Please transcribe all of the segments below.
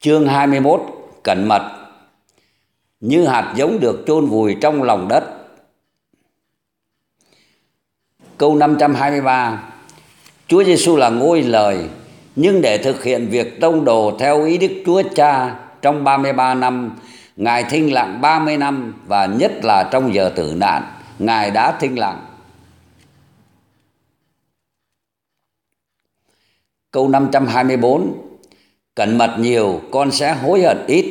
Chương 21 Cẩn mật. Như hạt giống được chôn vùi trong lòng đất. Câu 523 Chúa Giêsu là ngôi lời, Nhưng để thực hiện việc tông đồ theo ý Đức Chúa Cha Trong 33 năm, Ngài thinh lặng 30 năm Và nhất là trong giờ tử nạn, Ngài đã thinh lặng. Câu 524 Cẩn mật nhiều, con sẽ hối hận ít.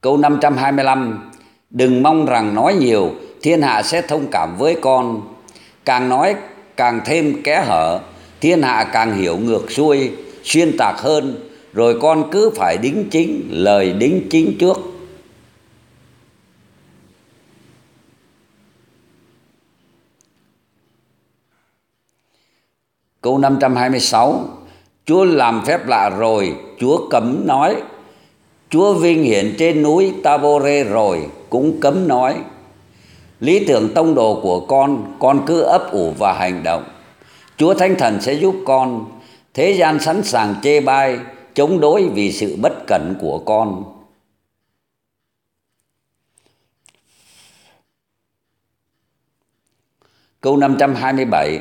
Câu 525 Đừng mong rằng nói nhiều, Thiên hạ sẽ thông cảm với con. Càng nói, càng thêm kẽ hở, Thiên hạ càng hiểu ngược xuôi, Xuyên tạc hơn, Rồi con cứ phải đính chính Lời đính chính trước. Câu 526 Chúa làm phép lạ rồi, Chúa cấm nói. Chúa vinh hiển trên núi Tabore rồi, Cũng cấm nói. Lý tưởng tông đồ của con Con cứ ấp ủ và hành động. Chúa Thánh Thần sẽ giúp con. Thế gian sẵn sàng chê bai, Chống đối vì sự bất cẩn của con. Câu 527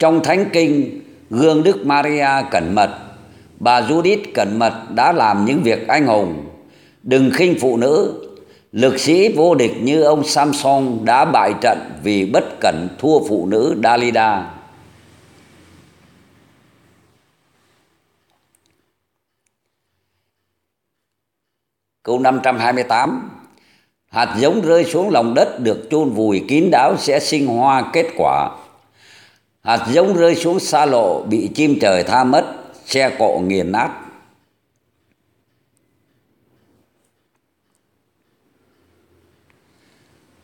trong Thánh Kinh, gương Đức Maria cẩn mật, bà Judith cẩn mật đã làm những việc anh hùng. Đừng khinh phụ nữ, lực sĩ vô địch như ông Samson đã bại trận vì bất cẩn thua phụ nữ Dalida. Câu 528 Hạt giống rơi xuống lòng đất được chôn vùi kín đáo sẽ sinh hoa kết quả hạt giống rơi xuống xa lộ, bị chim trời tha mất, xe cộ nghiền nát.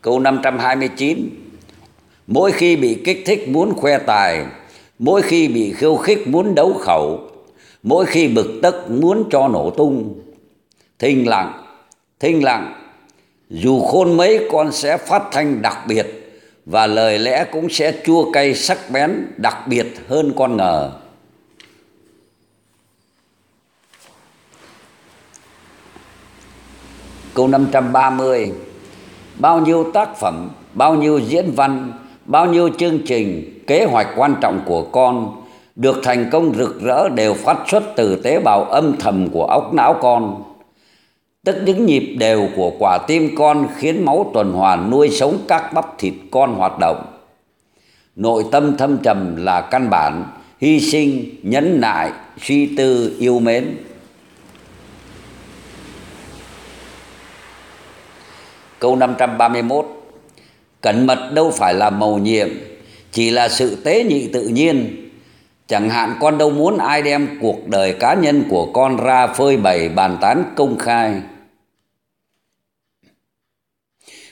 Câu 529 mỗi khi bị kích thích muốn khoe tài, mỗi khi bị khiêu khích muốn đấu khẩu, mỗi khi bực tức muốn cho nổ tung. Thinh lặng thinh lặng, dù khôn mấy con sẽ phát thanh đặc biệt và lời lẽ cũng sẽ chua cay sắc bén, đặc biệt hơn con ngờ. Câu 530 bao nhiêu tác phẩm, bao nhiêu diễn văn, bao nhiêu chương trình, kế hoạch quan trọng của con được thành công rực rỡ đều phát xuất từ tế bào âm thầm của óc não con tức những nhịp đều của quả tim con khiến máu tuần hoàn nuôi sống các bắp thịt con hoạt động. Nội tâm thâm trầm là căn bản, hy sinh, nhẫn nại, suy tư, yêu mến. Câu 531 cẩn mật đâu phải là mầu nhiệm, chỉ là sự tế nhị tự nhiên. Chẳng hạn con đâu muốn ai đem cuộc đời cá nhân của con ra phơi bày bàn tán công khai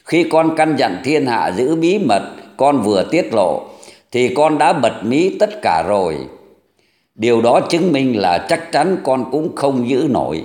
khi con căn dặn thiên hạ giữ bí mật, con vừa tiết lộ, thì con đã bật mí tất cả rồi. Điều đó chứng minh là chắc chắn con cũng không giữ nổi.